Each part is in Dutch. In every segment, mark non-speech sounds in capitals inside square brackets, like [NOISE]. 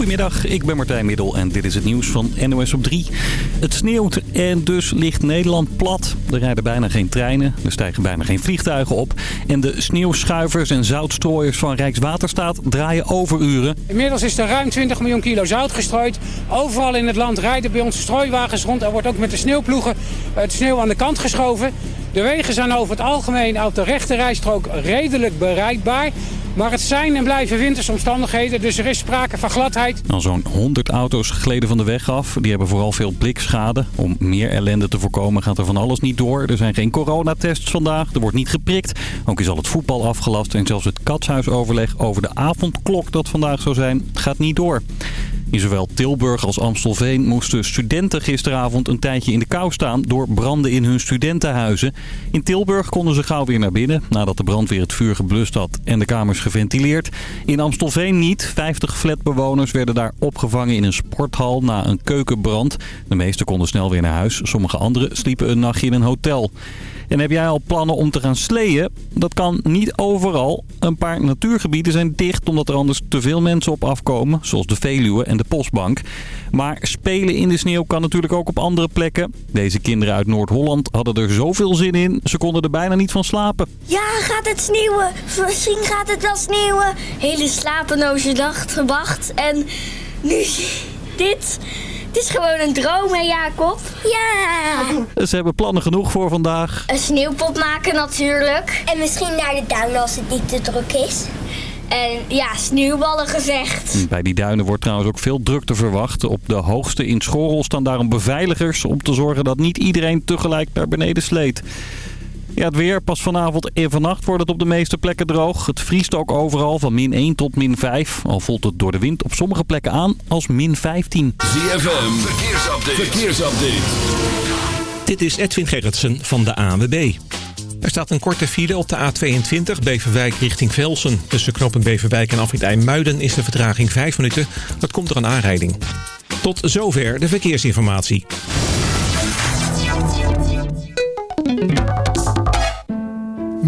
Goedemiddag, ik ben Martijn Middel en dit is het nieuws van NOS op 3. Het sneeuwt en dus ligt Nederland plat. Er rijden bijna geen treinen, er stijgen bijna geen vliegtuigen op. En de sneeuwschuivers en zoutstrooiers van Rijkswaterstaat draaien overuren. Inmiddels is er ruim 20 miljoen kilo zout gestrooid. Overal in het land rijden bij ons strooiwagens rond. Er wordt ook met de sneeuwploegen het sneeuw aan de kant geschoven. De wegen zijn over het algemeen op de rechte rijstrook redelijk bereikbaar. Maar het zijn en blijven wintersomstandigheden, dus er is sprake van gladheid. Al zo'n 100 auto's gleden van de weg af. Die hebben vooral veel blikschade. Om meer ellende te voorkomen gaat er van alles niet door. Er zijn geen coronatests vandaag, er wordt niet geprikt. Ook is al het voetbal afgelast en zelfs het katshuisoverleg over de avondklok dat vandaag zou zijn, gaat niet door. In zowel Tilburg als Amstelveen moesten studenten gisteravond een tijdje in de kou staan door branden in hun studentenhuizen. In Tilburg konden ze gauw weer naar binnen nadat de brandweer het vuur geblust had en de kamers geventileerd. In Amstelveen niet. 50 flatbewoners werden daar opgevangen in een sporthal na een keukenbrand. De meesten konden snel weer naar huis. Sommige anderen sliepen een nachtje in een hotel. En heb jij al plannen om te gaan sleeën? Dat kan niet overal. Een paar natuurgebieden zijn dicht omdat er anders te veel mensen op afkomen. Zoals de Veluwe en de Postbank. Maar spelen in de sneeuw kan natuurlijk ook op andere plekken. Deze kinderen uit Noord-Holland hadden er zoveel zin in. Ze konden er bijna niet van slapen. Ja, gaat het sneeuwen? Misschien gaat het wel sneeuwen. Hele slapeloze nacht gewacht. En nu dit... Het is gewoon een droom, hè Jacob? Ja! Ze hebben plannen genoeg voor vandaag. Een sneeuwpop maken natuurlijk. En misschien naar de duin als het niet te druk is. En ja, sneeuwballen gezegd. Bij die duinen wordt trouwens ook veel drukte verwacht. Op de hoogste in Schorrel staan daarom beveiligers... om te zorgen dat niet iedereen tegelijk naar beneden sleet. Ja, het weer. Pas vanavond en vannacht wordt het op de meeste plekken droog. Het vriest ook overal van min 1 tot min 5. Al voelt het door de wind op sommige plekken aan als min 15. ZFM, verkeersupdate. verkeersupdate. Dit is Edwin Gerritsen van de ANWB. Er staat een korte file op de A22 Beverwijk richting Velsen. Tussen knoppen Beverwijk en Afrit IJmuiden is de vertraging 5 minuten. Dat komt door een aanrijding. Tot zover de verkeersinformatie.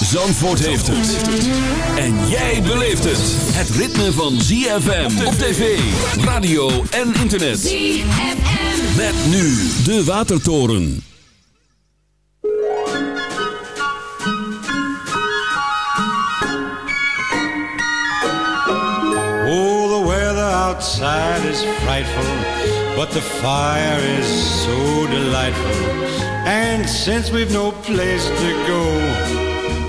Zandvoort heeft het. En jij beleeft het. Het ritme van ZFM op tv, radio en internet. ZFM. Met nu de Watertoren. Oh, the weather outside is frightful, but the fire is so delightful. And since we've no place to go,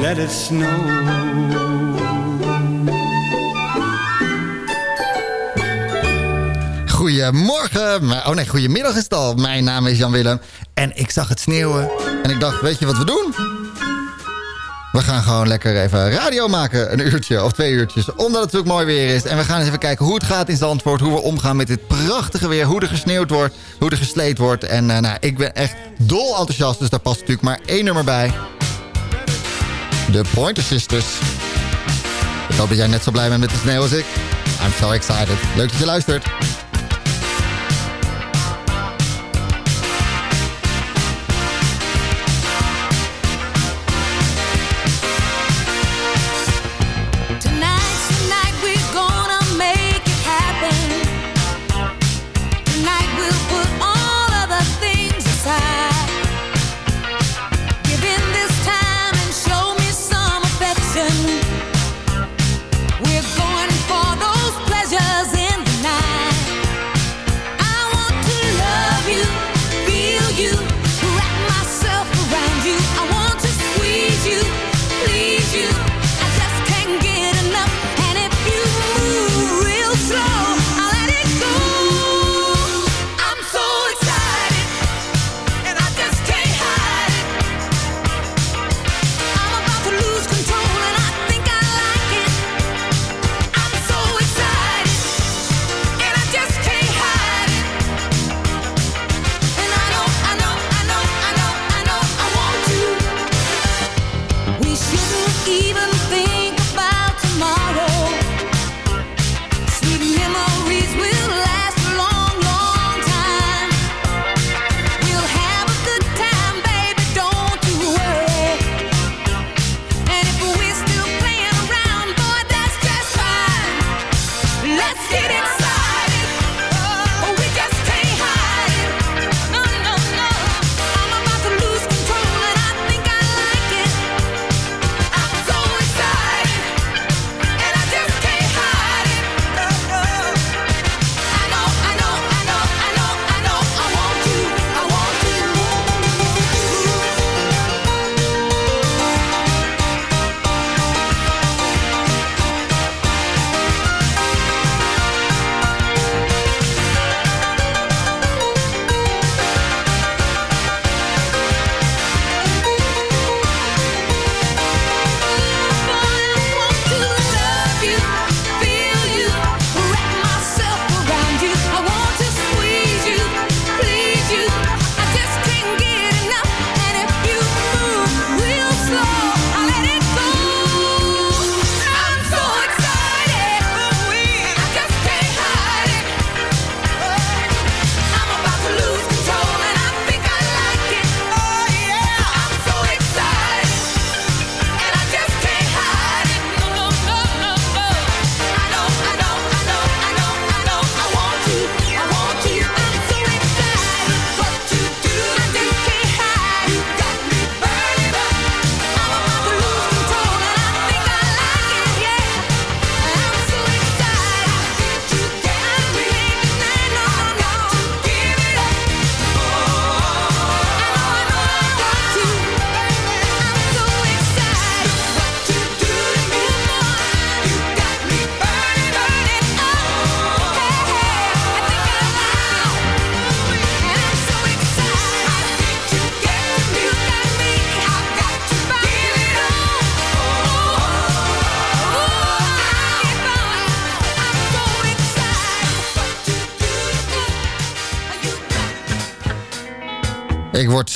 let it snow. Goedemorgen. Oh nee, goedemiddag is het al. Mijn naam is Jan Willem. En ik zag het sneeuwen. En ik dacht, weet je wat we doen? We gaan gewoon lekker even radio maken. Een uurtje of twee uurtjes. Omdat het natuurlijk mooi weer is. En we gaan eens even kijken hoe het gaat in Zandvoort. Hoe we omgaan met dit prachtige weer. Hoe er gesneeuwd wordt. Hoe er gesleed wordt. En uh, nou, ik ben echt dol enthousiast. Dus daar past natuurlijk maar één nummer bij. De Pointer Sisters. Ik hoop dat jij net zo blij bent met de sneeuw als ik. I'm so excited. Leuk dat je luistert.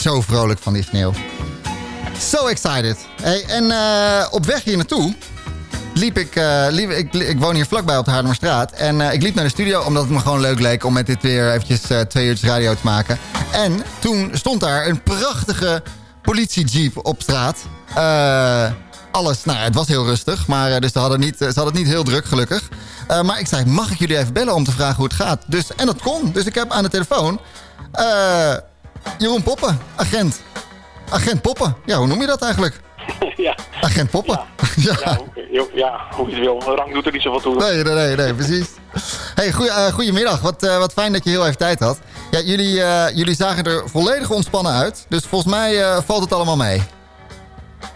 Zo vrolijk van die sneeuw. So excited. En eh, op weg hier naartoe liep ik, eh, ik... Ik woon hier vlakbij op de Haarlemmerstraat. En eh, ik liep naar de studio omdat het me gewoon leuk leek... om met dit weer eventjes twee uurtjes radio te maken. En toen stond daar een prachtige politiejeep op straat. Alles, nou het was heel rustig. Maar, dus ze hadden, niet, ze hadden het niet heel druk, gelukkig. Maar ik zei, mag ik jullie even bellen om te vragen hoe het gaat? Dus, en dat kon. Dus ik heb aan de telefoon... Jeroen Poppen, agent. Agent Poppen. Ja, hoe noem je dat eigenlijk? [LAUGHS] ja. Agent Poppen. [LAUGHS] Ja. Ja, hoe- ja, hoe je het wil. Rang doet er niet zoveel toe. Nee, nee, nee, nee, precies. Hey, goeie, eh, goedemiddag. Wat, eh, wat fijn dat je heel even tijd had. Ja, jullie, eh, jullie zagen er volledig ontspannen uit. Dus volgens mij valt het allemaal mee.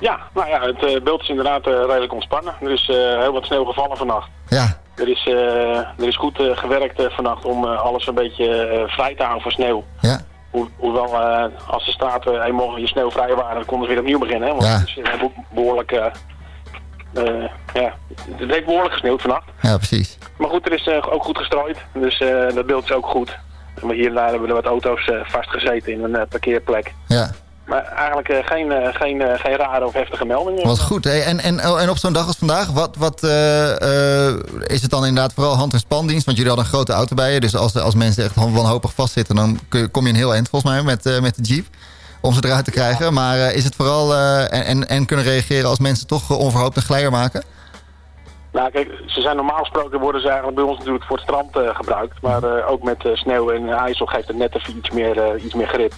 Ja, nou ja, het beeld is inderdaad redelijk ontspannen. Er is heel wat sneeuw gevallen vannacht. Ja, Er is, er is goed gewerkt vannacht om alles een beetje vrij te houden voor sneeuw. ja, Ho hoewel, eh, als de straten eenmaal je sneeuw vrij waren, dan konden ze weer opnieuw beginnen. Hè? Want Ja. eh, behoorlijk, eh, eh, ja, het heeft behoorlijk gesneeuwd vannacht. ja, precies. Maar goed, er is ook goed gestrooid, dus dat beeld is ook goed. Maar hier en daar hebben er wat auto's vastgezeten in een parkeerplek. Ja, Maar eigenlijk eh, geen, eh, geen, eh, geen rare of heftige meldingen. was goed. Hey, en, en, oh, en op zo'n dag als vandaag, wat, wat is het dan inderdaad vooral hand- en spandienst? Want jullie hadden een grote auto bij je. Dus als, als mensen echt wanhopig vastzitten, dan kom je een heel eind volgens mij met, met de jeep. Om ze eruit te krijgen. Maar is het vooral en, en, en kunnen reageren als mensen toch onverhoopt een glijder maken? Nou kijk, ze zijn normaal gesproken worden ze eigenlijk bij ons natuurlijk voor het strand gebruikt. Maar ook met sneeuw en ijzel geeft het net even iets meer, iets meer grip.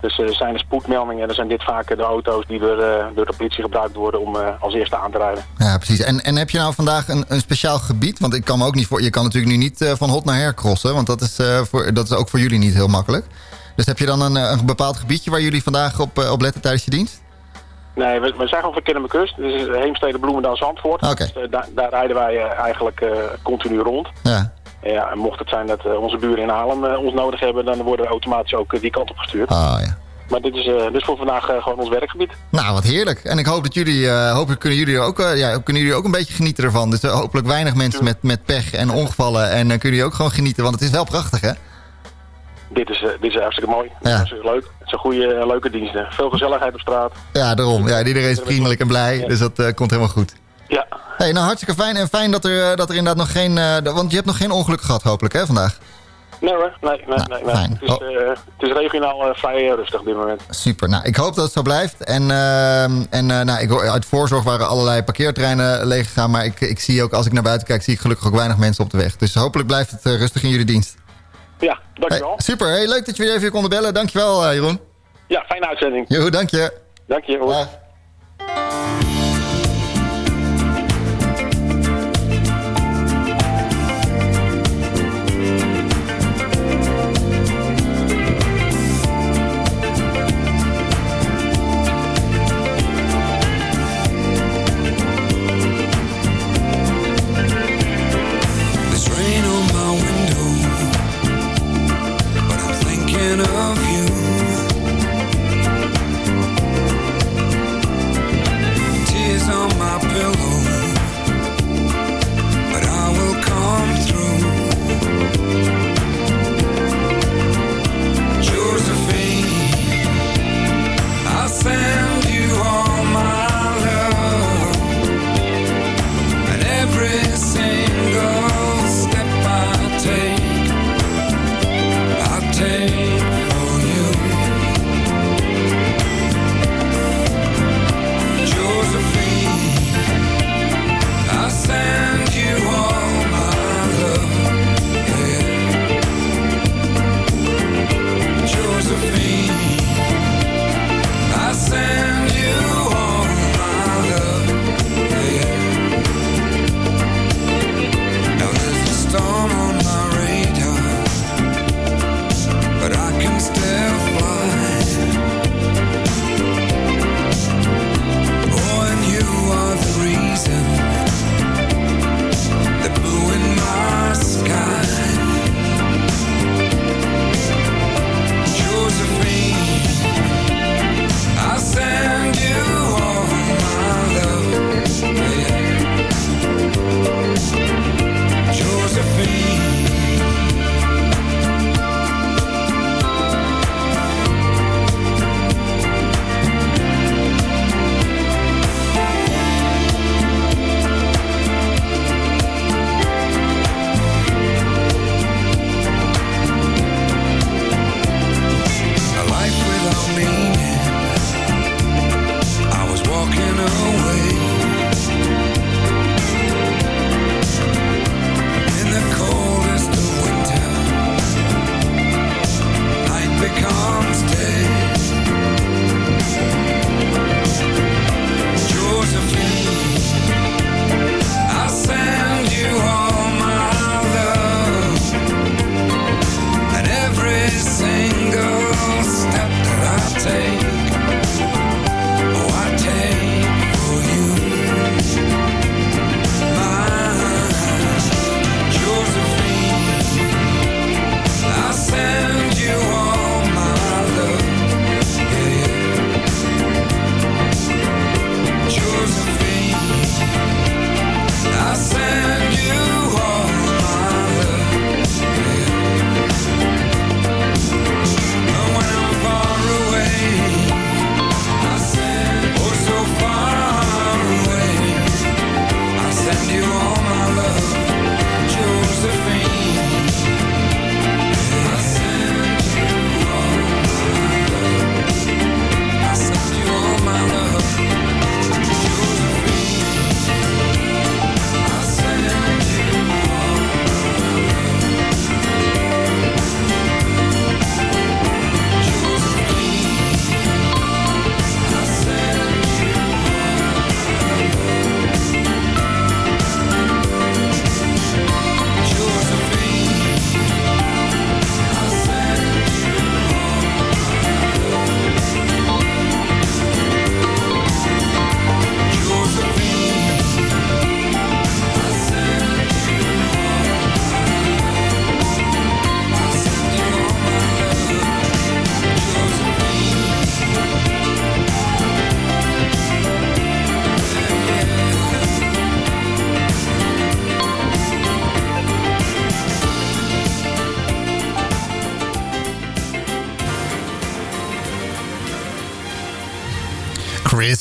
Dus eh, zijn er spoedmeldingen, dan zijn dit vaak de auto's die door, eh, door de politie gebruikt worden om eh, als eerste aan te rijden. Ja, precies. En, en heb je nou vandaag een, een speciaal gebied? Want ik kan me ook niet voor. Je kan natuurlijk nu niet van hot naar her crossen. Want dat is, voor, dat is ook voor jullie niet heel makkelijk. Dus heb je dan een, een bepaald gebiedje waar jullie vandaag op, op letten tijdens je dienst? Nee, we, we zijn gewoon van Kust. Dit is Heemstede, Bloemendaal, Zandvoort. Dus, daar, daar rijden wij eigenlijk continu rond. Ja. Ja, en mocht het zijn dat eh, onze buren in Haarlem eh, ons nodig hebben, dan worden we automatisch ook eh, die kant op gestuurd. Ah, ja. Maar dit is, is voor vandaag gewoon ons werkgebied. Nou, wat heerlijk. En ik hoop dat jullie, eh, hopelijk kunnen jullie, ook, ja, kunnen jullie ook een beetje genieten ervan. Dus hopelijk weinig mensen met, met pech en ongevallen. En dan kunnen jullie ook gewoon genieten, want het is wel prachtig, hè? Dit is, dit is hartstikke mooi. Ja. Is leuk. Het zijn goede, leuke diensten. Veel gezelligheid op straat. Ja, daarom. Ja, iedereen is vriendelijk en blij. Dus dat komt helemaal goed. Ja, Hey, nou, hartstikke fijn. En fijn dat er, eh, dat er inderdaad nog geen... eh, want je hebt nog geen ongeluk gehad, hopelijk, hè, vandaag? nee hoor. Nee, nee, Nou, nee. nee. fijn. Het, is, Oh. eh, het is regionaal vrij rustig op dit moment. Super. Nou, ik hoop dat het zo blijft. En, ehm, en nou, ik, uit voorzorg waren allerlei parkeerterreinen leeg gegaan. Maar ik, ik zie ook, als ik naar buiten kijk, zie ik gelukkig ook weinig mensen op de weg. Dus hopelijk blijft het rustig in jullie dienst. Ja, dankjewel. Hey, super. Hey, leuk dat je weer even konden bellen. Dankjewel, Jeroen. Ja, fijne uitzending. Jo, dank je. Dank je. hoor. Dag.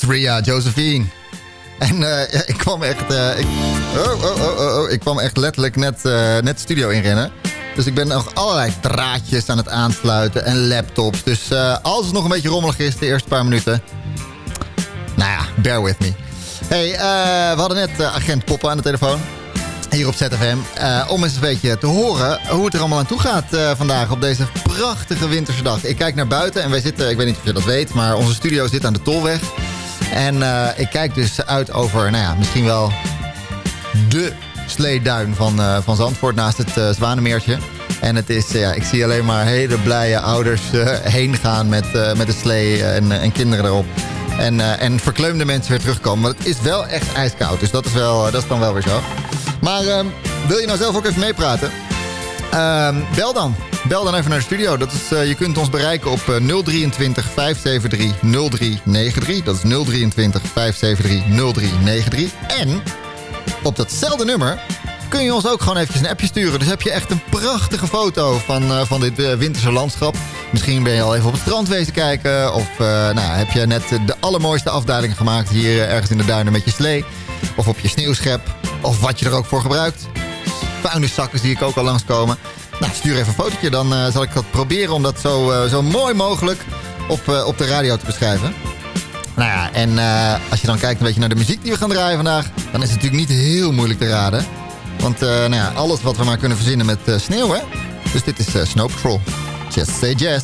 Ria, Josephine. En eh, ik kwam echt... eh, ik, oh, oh, oh, oh, oh, ik kwam echt letterlijk net, eh, net de studio inrennen. Dus ik ben nog allerlei draadjes aan het aansluiten en laptops. Dus eh, als het nog een beetje rommelig is de eerste paar minuten... Nou ja, bear with me. hey, eh, we hadden net eh, agent Poppen aan de telefoon. Hier op ZFM. eh, om eens een beetje te horen hoe het er allemaal aan toe gaat eh, vandaag op deze prachtige winterse dag. Ik kijk naar buiten en wij zitten, ik weet niet of je dat weet, maar onze studio zit aan de Tolweg. En eh, ik kijk dus uit over, nou ja, misschien wel de sleeduin van, eh, van Zandvoort naast het eh, Zwanemeertje. En het is, ja, ik zie alleen maar hele blije ouders heen gaan met, met de slee en, en kinderen erop. En, en verkleumde mensen weer terugkomen. Maar het is wel echt ijskoud, dus dat is, wel, dat is dan wel weer zo. Maar ehm, wil je nou zelf ook even meepraten? Ehm, bel dan. Bel dan even naar de studio. Dat is, eh, je kunt ons bereiken op eh, 023 573 0393. Dat is 023 573 0393. En op datzelfde nummer kun je ons ook gewoon eventjes een appje sturen. Dus heb je echt een prachtige foto van, eh, van dit eh, winterse landschap. Misschien ben je al even op het strand wezen kijken. Of nou, heb je net de allermooiste afdaling gemaakt hier ergens in de duinen met je slee. Of op je sneeuwschep. Of wat je er ook voor gebruikt. Vuilniszakken zie ik ook al langskomen. Nou, stuur even een fotootje. Dan eh, zal ik dat proberen om dat zo, eh, zo mooi mogelijk op, eh, op de radio te beschrijven. Nou ja, en als je dan kijkt een beetje naar de muziek die we gaan draaien vandaag... dan is het natuurlijk niet heel moeilijk te raden. Want nou ja, alles wat we maar kunnen verzinnen met sneeuw, hè? Dus dit is Snow Patrol. Just say yes.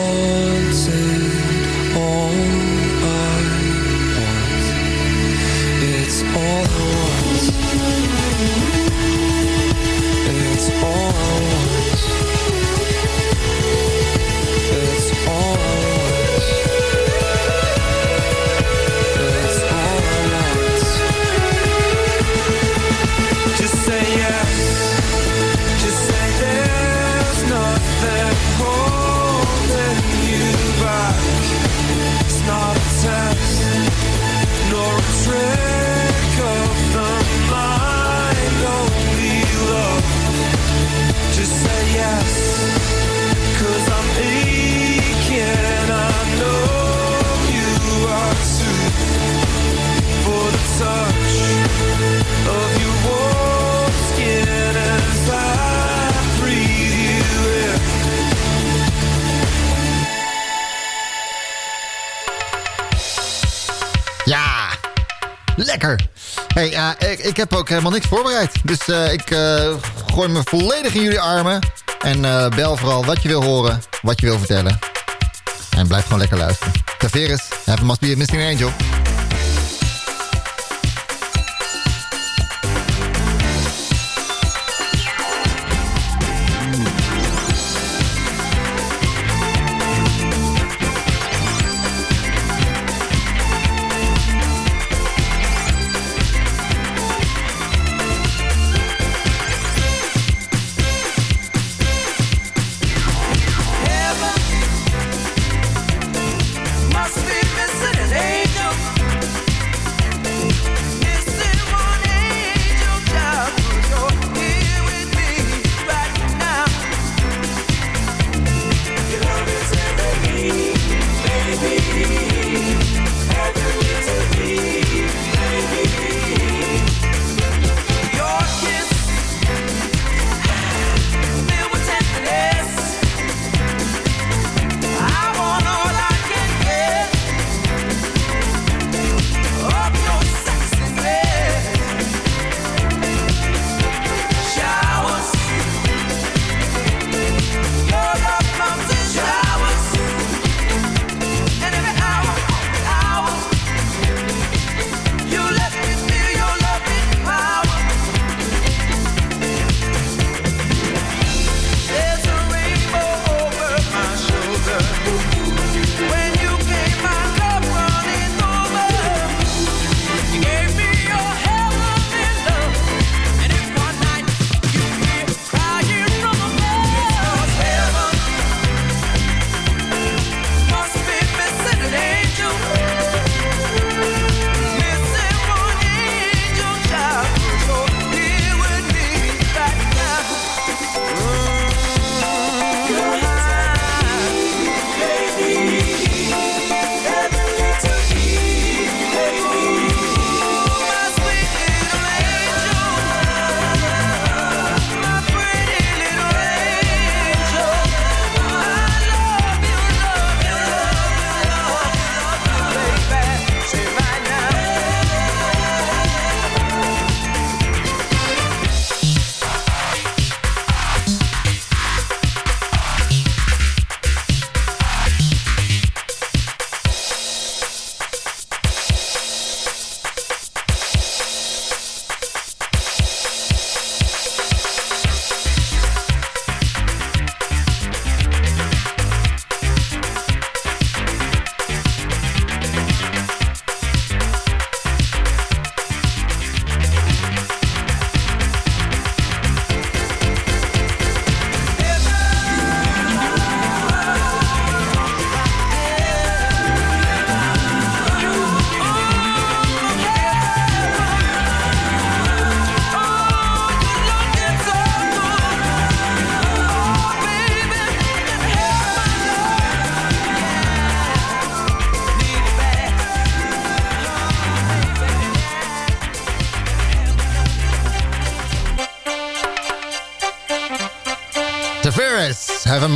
Ik, ik heb ook helemaal niks voorbereid. Dus eh, ik eh, gooi me volledig in jullie armen. En eh, bel vooral wat je wil horen, wat je wil vertellen. En blijf gewoon lekker luisteren. Taveris, Have Must Be a Missing Angel.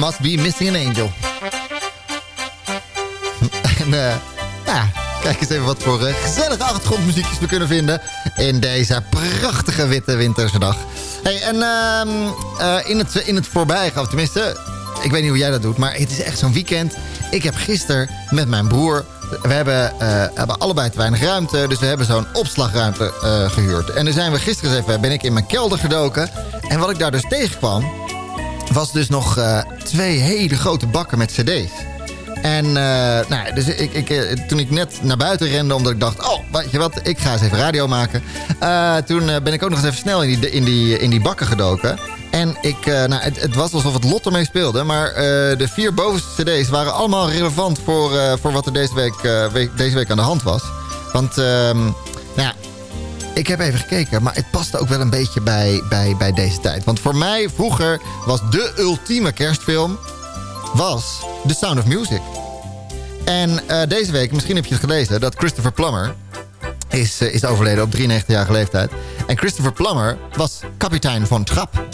Must Be Missing an Angel. en ja, kijk eens even wat voor eh, gezellige achtergrondmuziekjes we kunnen vinden... in deze prachtige witte winterse dag. Hey, en eh, in, het, in het voorbijgaan, tenminste... ik weet niet hoe jij dat doet, maar het is echt zo'n weekend. Ik heb gisteren met mijn broer... We hebben, hebben allebei te weinig ruimte, dus we hebben zo'n opslagruimte eh, gehuurd. En dan zijn we gisteren even, ben ik in mijn kelder gedoken. En wat ik daar dus tegenkwam, was dus nog twee hele grote bakken met cd's. En eh, nou, dus ik, ik, eh, toen ik net naar buiten rende, omdat ik dacht... oh, weet je wat, ik ga eens even radio maken. eh, toen ben ik ook nog eens even snel in die, in die, in die bakken gedoken. En ik, nou, het, het was alsof het lot ermee speelde. Maar de vier bovenste cd's waren allemaal relevant... voor, voor wat er deze week, week, deze week aan de hand was. Want, ehm, ik heb even gekeken, maar het paste ook wel een beetje bij, bij, bij deze tijd. Want voor mij vroeger was de ultieme kerstfilm... was The Sound of Music. En eh, deze week, misschien heb je het gelezen... dat Christopher Plummer is, eh, is overleden op 93-jarige leeftijd. En Christopher Plummer was kapitein van Trap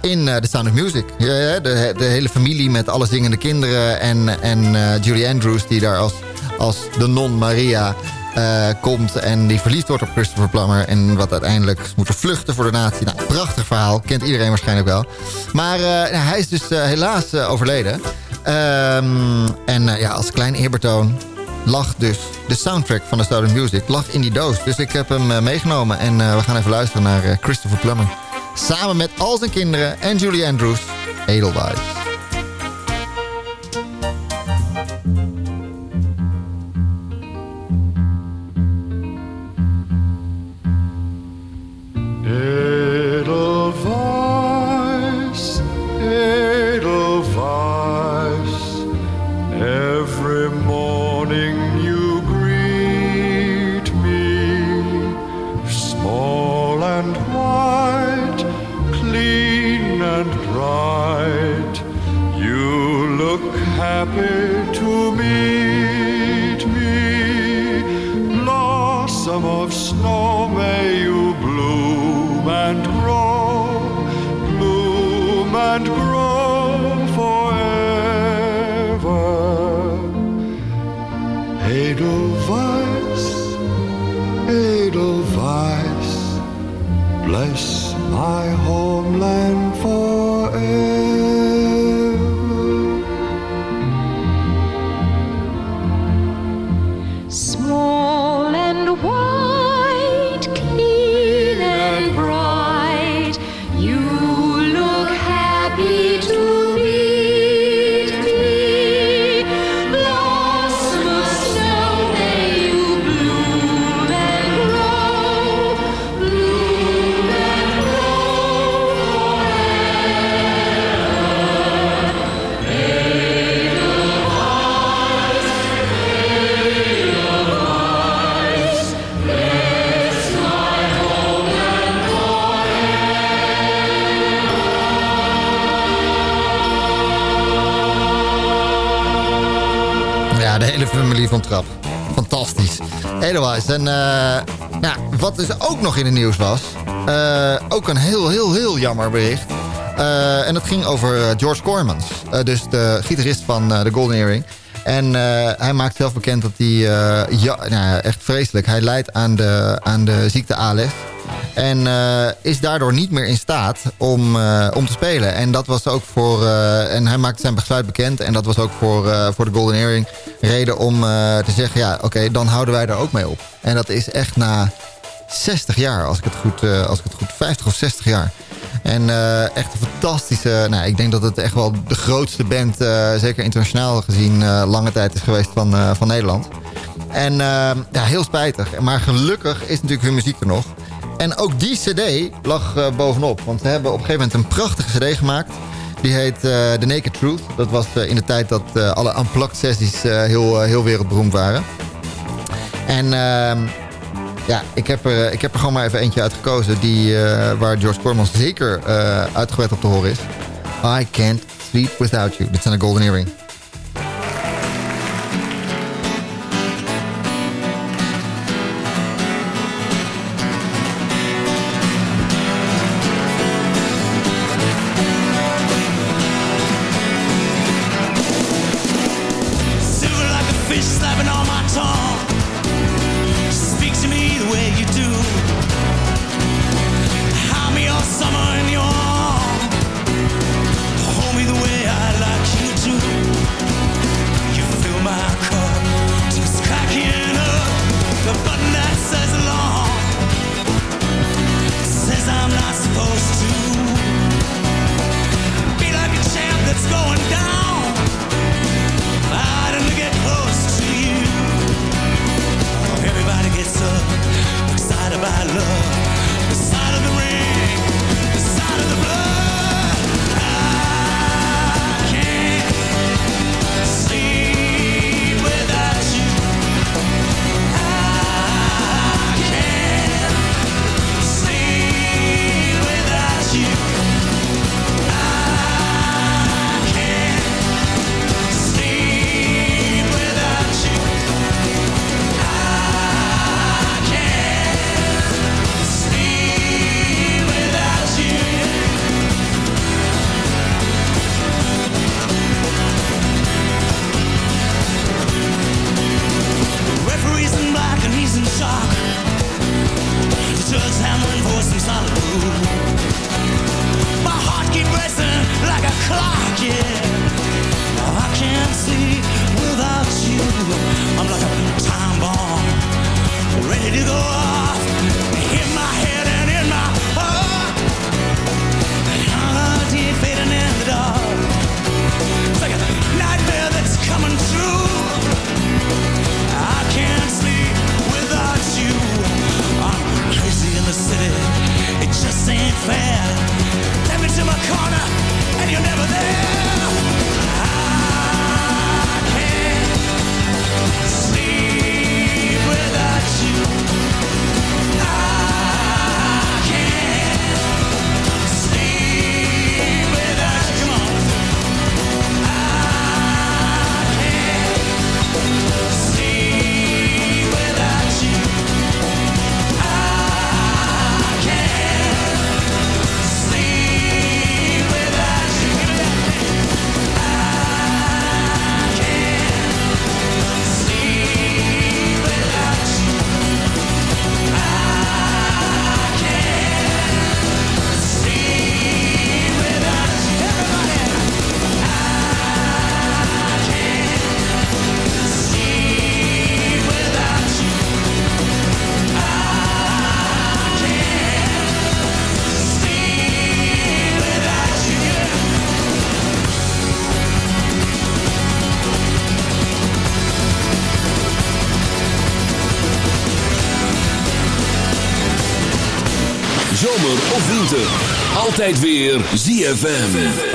in eh, The Sound of Music. Ja, de, de hele familie met alle zingende kinderen... en, en Julie Andrews die daar als, als de non Maria eh, komt en die verliefd wordt op Christopher Plummer... en wat uiteindelijk moeten vluchten voor de natie. Nou, prachtig verhaal, kent iedereen waarschijnlijk wel. Maar eh, hij is dus eh, helaas overleden. Ehm, en ja, als klein eerbetoon lag dus de soundtrack van de Stolen Music lag in die doos. Dus ik heb hem meegenomen en we gaan even luisteren naar Christopher Plummer. Samen met al zijn kinderen en Julie Andrews. Edelweiss, van Trap. Fantastisch. Edelweiss. En ja, wat dus ook nog in het nieuws was... eh, ook een heel, heel, heel jammer bericht. Eh, en dat ging over George Cormans. Dus de gitarist van de Golden Earring. En hij maakt zelf bekend dat hij... ja, nou, echt vreselijk. Hij lijdt aan de, aan de ziekte ALS. En eh, is daardoor niet meer in staat om, eh, om te spelen. En dat was ook voor. eh, en hij maakte zijn besluit bekend. En dat was ook voor, voor de Golden Earring reden om te zeggen: ja, oké, dan houden wij daar ook mee op. En dat is echt na 60 jaar, als ik het goed, als ik het goed 50 of 60 jaar. En echt een fantastische. Nou, ik denk dat het echt wel de grootste band, zeker internationaal gezien, lange tijd is geweest van, van Nederland. En ja, heel spijtig. Maar gelukkig is natuurlijk hun muziek er nog. En ook die cd lag eh, bovenop. Want ze hebben op een gegeven moment een prachtige cd gemaakt. Die heet eh, The Naked Truth. Dat was eh, in de tijd dat alle unplugged sessies heel, heel wereldberoemd waren. En ehm, ja, ik heb, er, ik heb er gewoon maar even eentje uitgekozen... Die, eh, waar George Cormans zeker uitgebreid op te horen is. I Can't Sleep Without You. Dit zijn de Golden Earring. Altijd weer ZFM.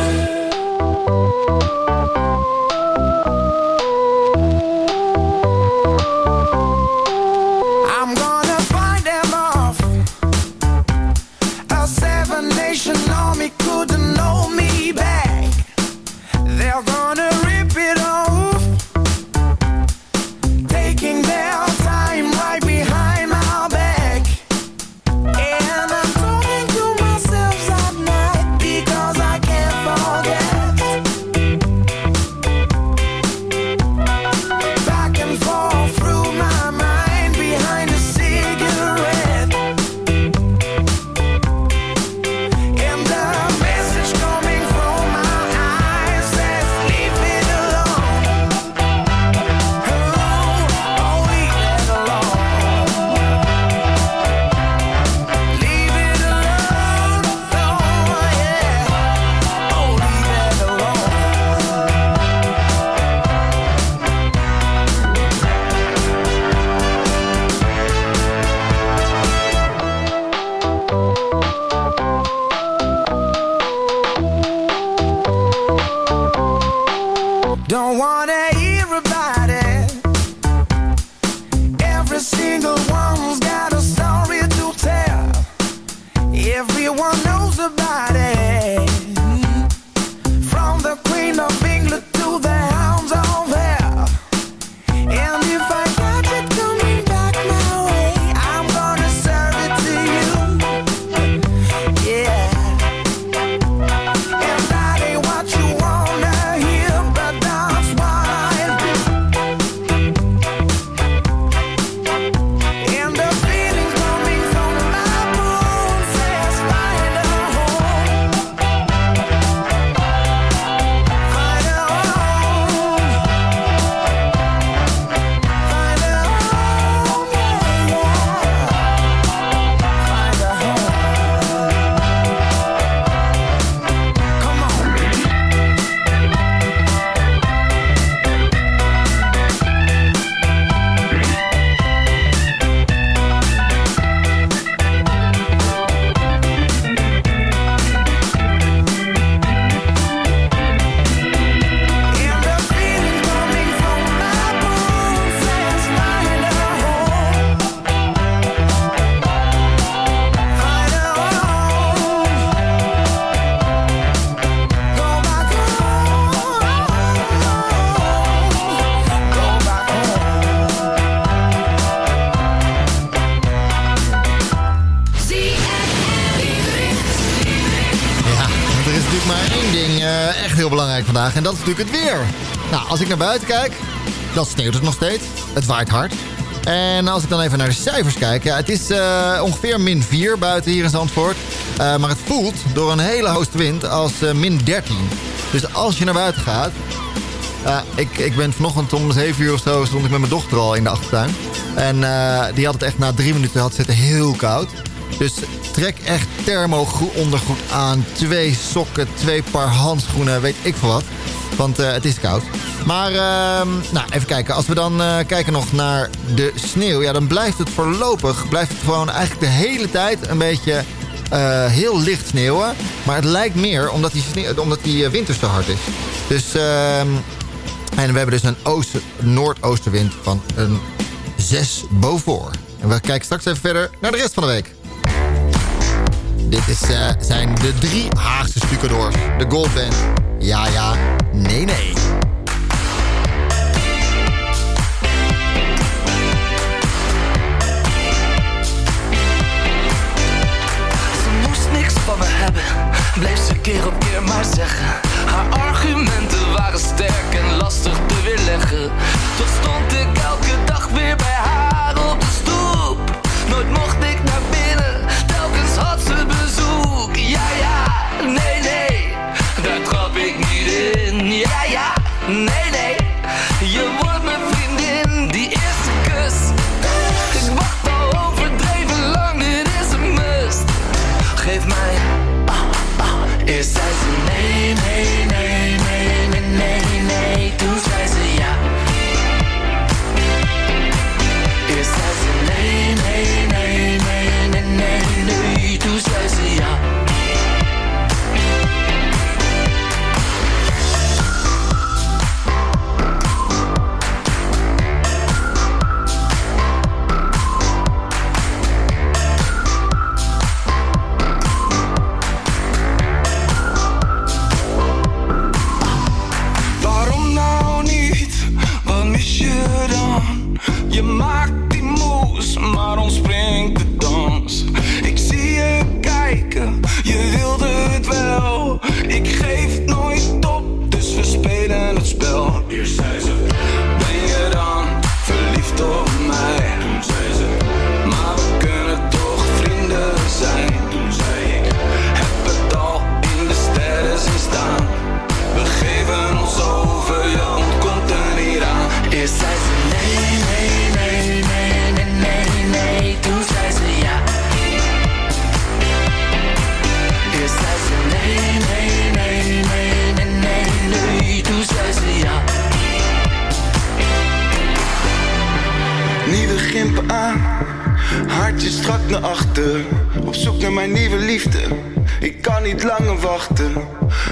En dat is natuurlijk het weer. Nou, als ik naar buiten kijk, dan sneeuwt het nog steeds. Het waait hard. En als ik dan even naar de cijfers kijk. Ja, het is eh, ongeveer min 4 buiten hier in Zandvoort. Eh, maar het voelt door een hele hoogste wind als eh, min 13. Dus als je naar buiten gaat... Ik, ik ben vanochtend om 7 uur of zo stond ik met mijn dochter al in de achtertuin. En die had het echt na drie minuten had zitten heel koud. Dus trek echt thermo ondergoed aan. Twee sokken, twee paar handschoenen, weet ik veel wat. Want eh, het is koud. Maar ehm, nou, even kijken. Als we dan eh, kijken nog naar de sneeuw. Ja, dan blijft het voorlopig blijft het gewoon eigenlijk de hele tijd een beetje eh, heel licht sneeuwen. Maar het lijkt meer omdat die, sneeuw, omdat die winter zo hard is. Dus ehm, en we hebben dus een oosten, noordoostenwind van een 6 boven. En we kijken straks even verder naar de rest van de week. Dit is, eh, zijn de drie Haagse stucadoors. De Gold Band. Ja, ja, nee, nee. Ze moest niks van me hebben, bleef ze keer op keer maar zeggen. Haar argumenten waren sterk en lastig te weerleggen. Toch stond ik elke dag weer bij haar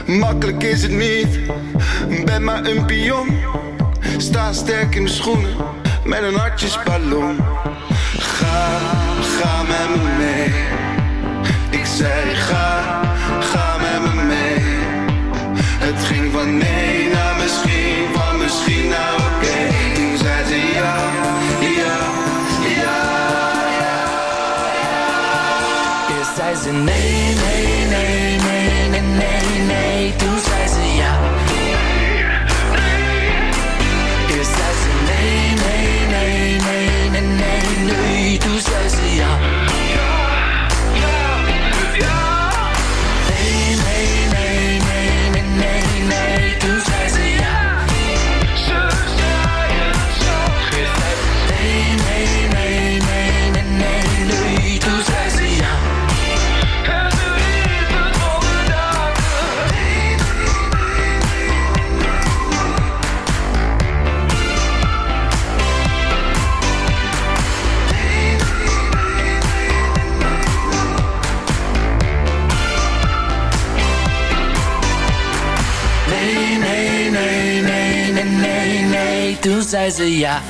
Makkelijk is het niet. Ben maar een pion. Sta sterk in mijn schoenen. Met een hartjesballon. Ga, ga met me mee. Ik zei ga zei ze ja.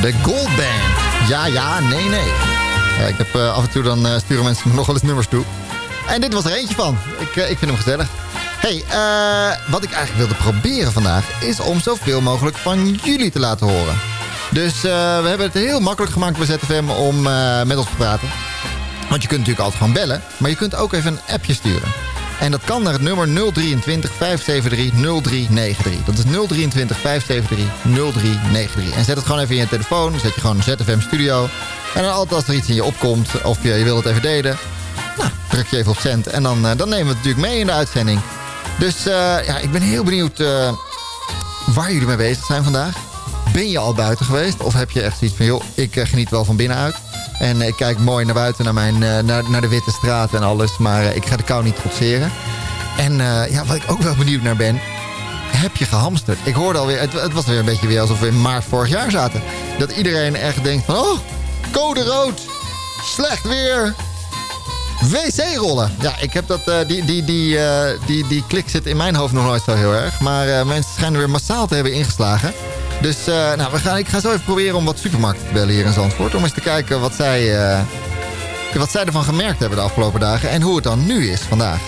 De Gold Band. Ja, ja, nee, nee. Ik heb eh, af en toe dan eh, sturen mensen me [LAUGHS] nog wel eens nummers toe. En dit was er eentje van. Ik, eh, ik vind hem gezellig. hey, wat ik eigenlijk wilde proberen vandaag... is om zoveel mogelijk van jullie te laten horen. Dus we hebben het heel makkelijk gemaakt bij ZFM om met ons te praten. Want je kunt natuurlijk altijd gewoon bellen. Maar je kunt ook even een appje sturen. En dat kan naar het nummer 023 573 0393. Dat is 023 573 0393. En zet het gewoon even in je telefoon. Zet je gewoon ZFM Studio. En dan altijd als er iets in je opkomt of je, je wil het even delen. Nou, druk je even op cent. En dan, eh, dan nemen we het natuurlijk mee in de uitzending. Dus eh, ja, ik ben heel benieuwd eh, waar jullie mee bezig zijn vandaag. Ben je al buiten geweest? Of heb je echt zoiets van, joh, ik geniet wel van binnenuit. En ik kijk mooi naar buiten, naar, mijn, eh, naar, naar de witte straat en alles. Maar eh, ik ga de kou niet trotseren. En eh, ja, wat ik ook wel benieuwd naar ben... Heb je gehamsterd? Ik hoorde alweer, het, het was weer een beetje weer alsof we in maart vorig jaar zaten. Dat iedereen echt denkt van, oh, code rood. Slecht weer. Wc-rollen. Ja, ik heb dat, die, die, die, die, die klik zit in mijn hoofd nog nooit zo heel erg. Maar eh, mensen schijnen weer massaal te hebben ingeslagen. Dus eh, nou, we gaan, ik ga zo even proberen om wat supermarkten te bellen hier in Zandvoort. Om eens te kijken wat zij, eh, wat zij ervan gemerkt hebben de afgelopen dagen. En hoe het dan nu is vandaag.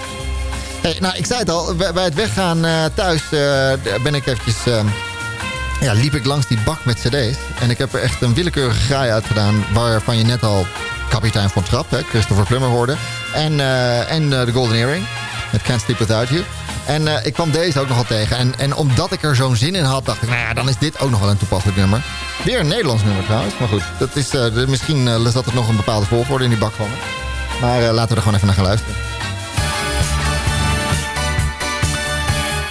Hey, nou, ik zei het al, bij het weggaan eh, thuis ben ik eventjes... eh, ja, liep ik langs die bak met cd's. En ik heb er echt een willekeurige graai uit gedaan... waarvan je net al kapitein van Trap, Christopher Plummer hoorde. En, en de Golden Earring, met Can't Sleep Without You. En eh, ik kwam deze ook nogal tegen. En, en omdat ik er zo'n zin in had, dacht ik... nou ja, dan is dit ook nog wel een toepasselijk nummer. Weer een Nederlands nummer trouwens. Maar goed, dat is, eh, misschien uh, zat het nog een bepaalde volgorde in die bak van me. Maar eh, laten we er gewoon even naar gaan luisteren.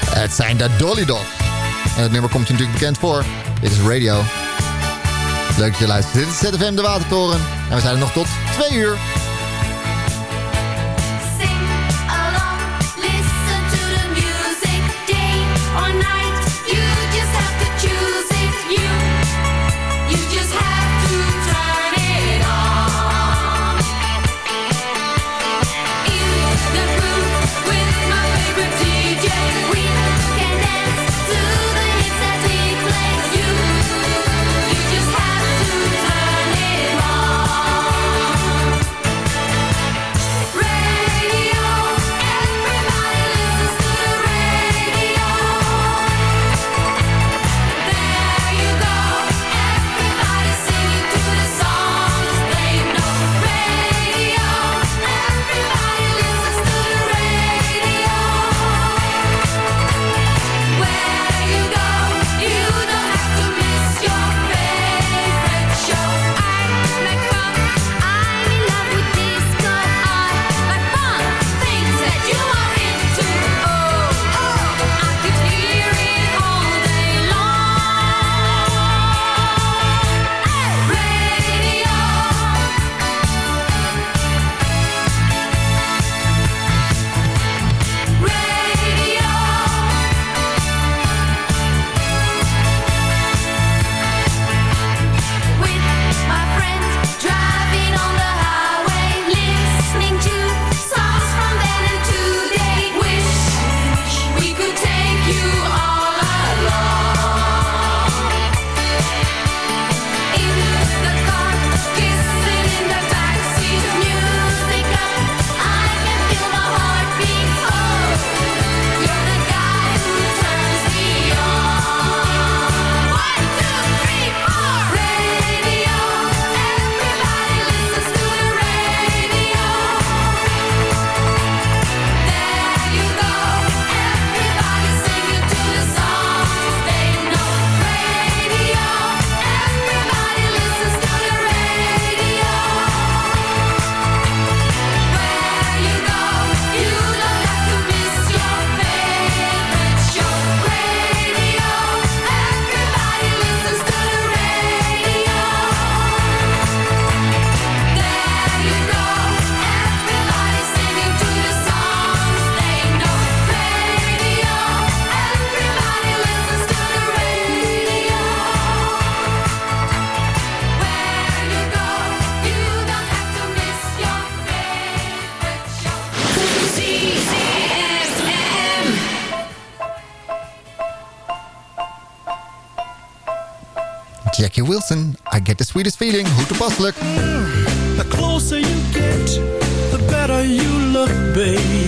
Het zijn de Dolly Dogs. En het nummer komt je natuurlijk bekend voor. Dit is Radio. Leuk dat je luistert. Dit is ZFM de Watertoren. En we zijn er nog tot twee uur. Sweetest Feeling. Hoe toepasselijk. The closer you get, the better you look, baby.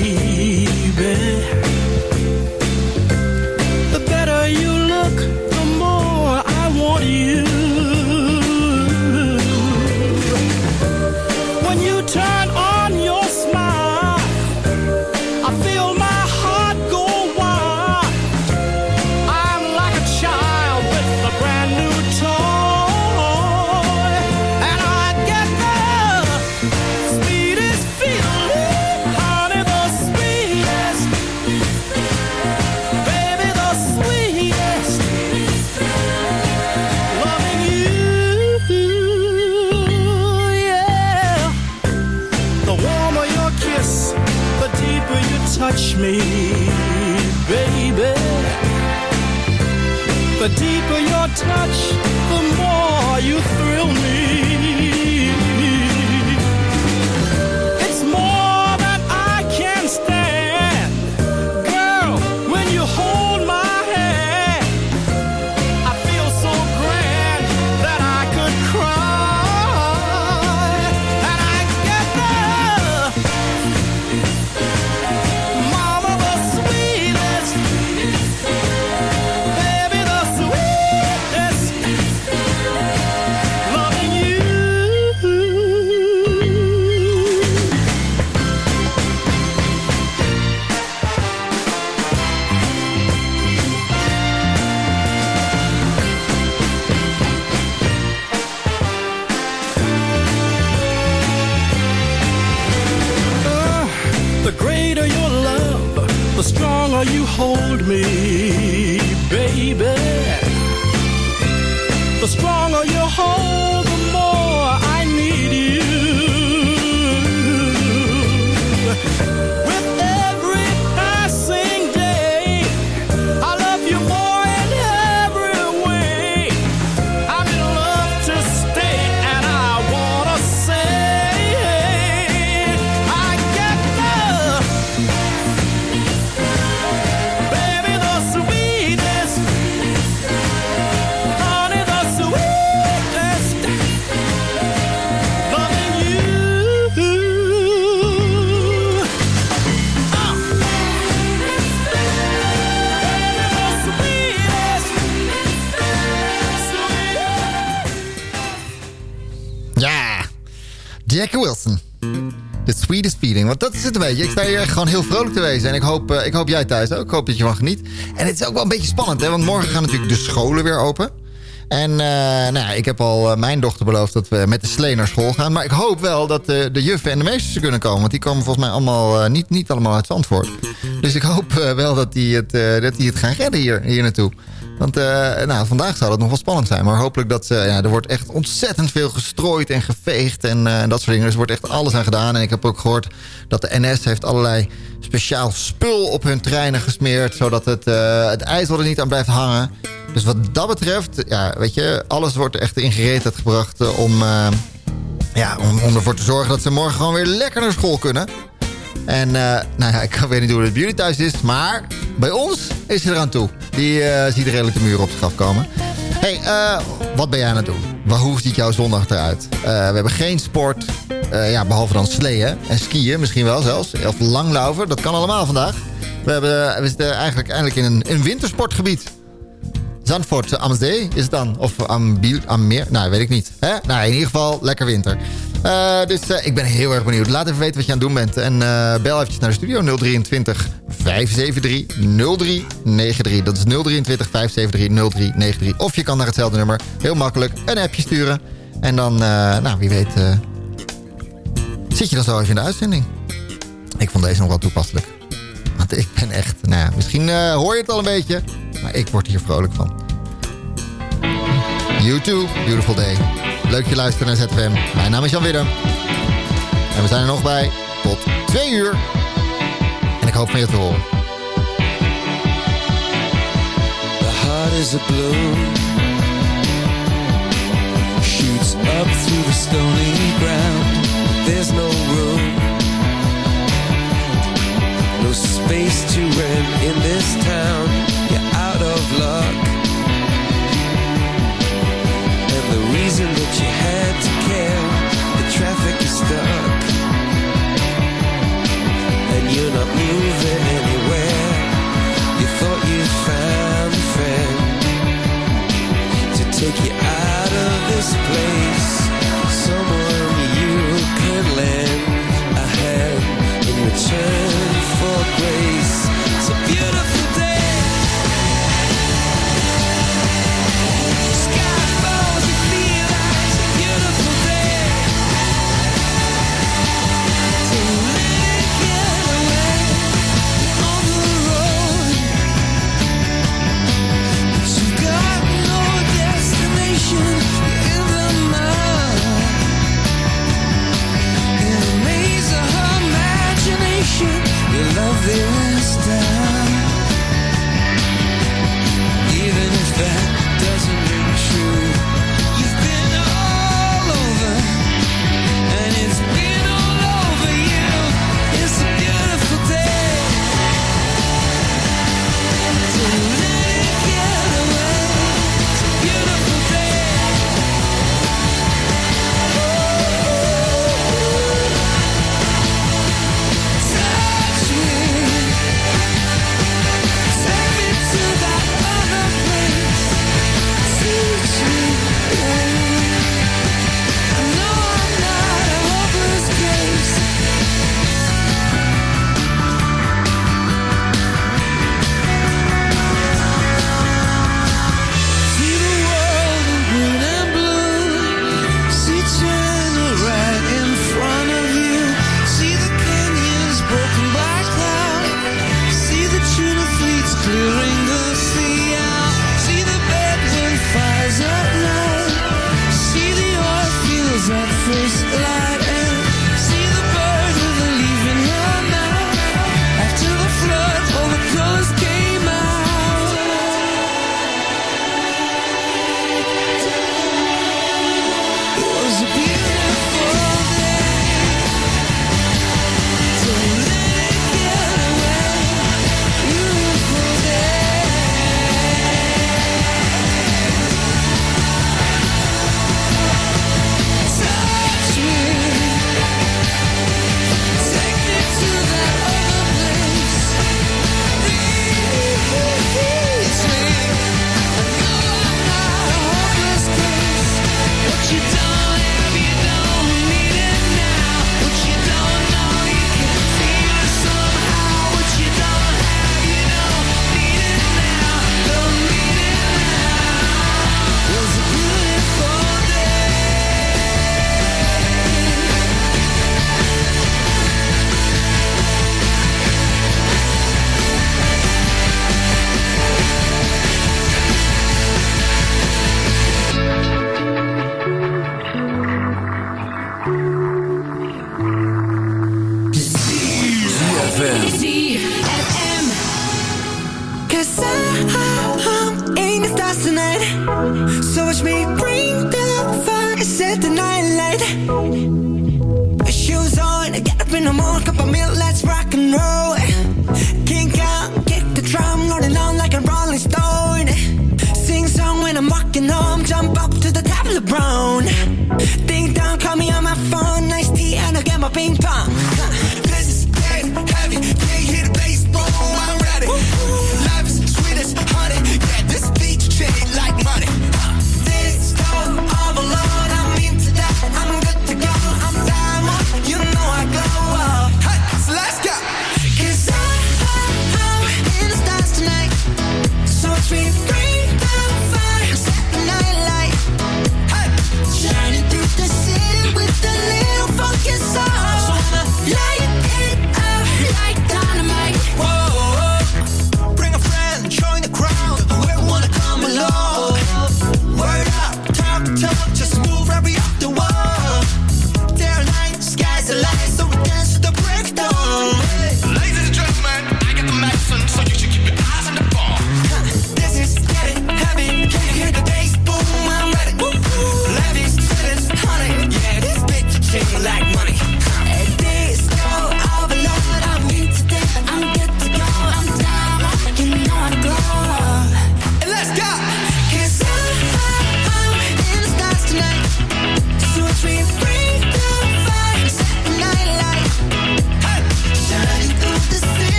Ik sta hier echt gewoon heel vrolijk te wezen. En ik hoop, eh, ik hoop jij thuis ook. Ik hoop dat je van geniet. En het is ook wel een beetje spannend, hè? Want morgen gaan natuurlijk de scholen weer open. En eh, nou ja, ik heb al eh, mijn dochter beloofd dat we met de slee naar school gaan. Maar ik hoop wel dat de, de juffen en de meesters er kunnen komen. Want die komen volgens mij allemaal niet, niet allemaal uit Zandvoort. Dus ik hoop wel dat die, het, dat die het gaan redden hier, hier naartoe. Want eh, nou, vandaag zou dat nog wel spannend zijn. Maar hopelijk dat ze... Ja, er wordt echt ontzettend veel gestrooid en geveegd en, eh, dat soort dingen. Dus er wordt echt alles aan gedaan. En ik heb ook gehoord dat de NS heeft allerlei speciaal spul op hun treinen gesmeerd. Zodat het, eh, het ijzer er niet aan blijft hangen. Dus wat dat betreft, ja, weet je, alles wordt echt in gereedheid gebracht eh, om, eh, ja, om, om ervoor te zorgen dat ze morgen gewoon weer lekker naar school kunnen. En uh, nou ja, [LAUGHS] ik weet niet hoe het jullie thuis is, maar bij ons is ze eraan toe. Die uh, ziet redelijk de muren op zich afkomen. hey, uh, wat ben jij aan het doen? Waar, hoe ziet jouw zondag eruit? we hebben geen sport, ja, behalve dan sleeën en skiën misschien wel zelfs. Of langlaufen, dat kan allemaal vandaag. We, hebben, we zitten eigenlijk, eigenlijk in een, een wintersportgebied. Zandvoort am Zee is het dan. Of am, Biel, am Meer. Nou, weet ik niet. Hè? Nou, in ieder geval lekker winter. Uh, dus uh, ik ben heel erg benieuwd. Laat even weten wat je aan het doen bent. En uh, bel eventjes naar de studio 023 573 0393. Dat is 023 573 0393. Of je kan naar hetzelfde nummer heel makkelijk een appje sturen. En dan, nou wie weet, zit je dan zo even in de uitzending. Ik vond deze nog wel toepasselijk. Want ik ben echt, nou ja, misschien hoor je het al een beetje. Maar ik word hier vrolijk van. You too, beautiful day. Leuk je luisteren naar ZFM. Mijn naam is Jan Willem. En we zijn er nog bij tot twee uur. En ik hoop van je te horen. The heart is a blue Shoots up through the stony ground There's no room No space to rent in ping pong.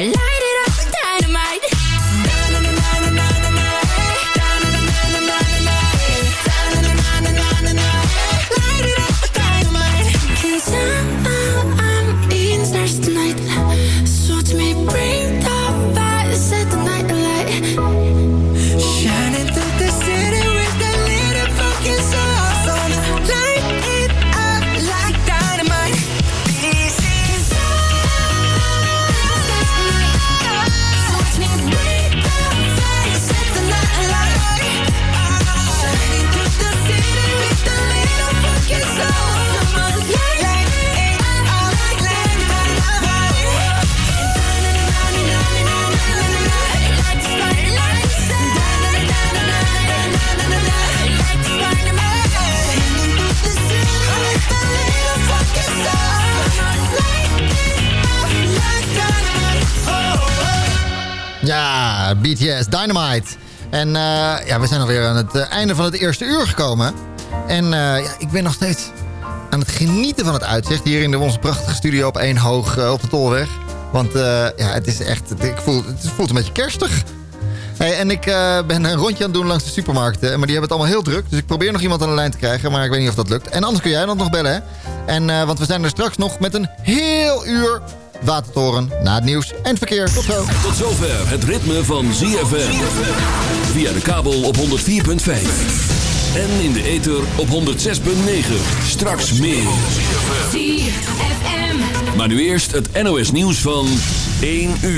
Like Dynamite. En eh, ja, we zijn alweer aan het eh, einde van het eerste uur gekomen. En eh, ja, ik ben nog steeds aan het genieten van het uitzicht... hier in onze prachtige studio op één hoog op de Tolweg. Want ja, het is echt... Ik voel, het voelt een beetje kerstig. Hey, en ik ben een rondje aan het doen langs de supermarkten. Maar die hebben het allemaal heel druk. Dus ik probeer nog iemand aan de lijn te krijgen. Maar ik weet niet of dat lukt. En anders kun jij dan nog bellen, hè? En, want we zijn er straks nog met een heel uur Watertoren na het nieuws en het verkeer. Tot zo. Tot zover het ritme van ZFM. Via de kabel op 104.5. En in de ether op 106.9. Straks meer. Maar nu eerst het NOS nieuws van 1 uur.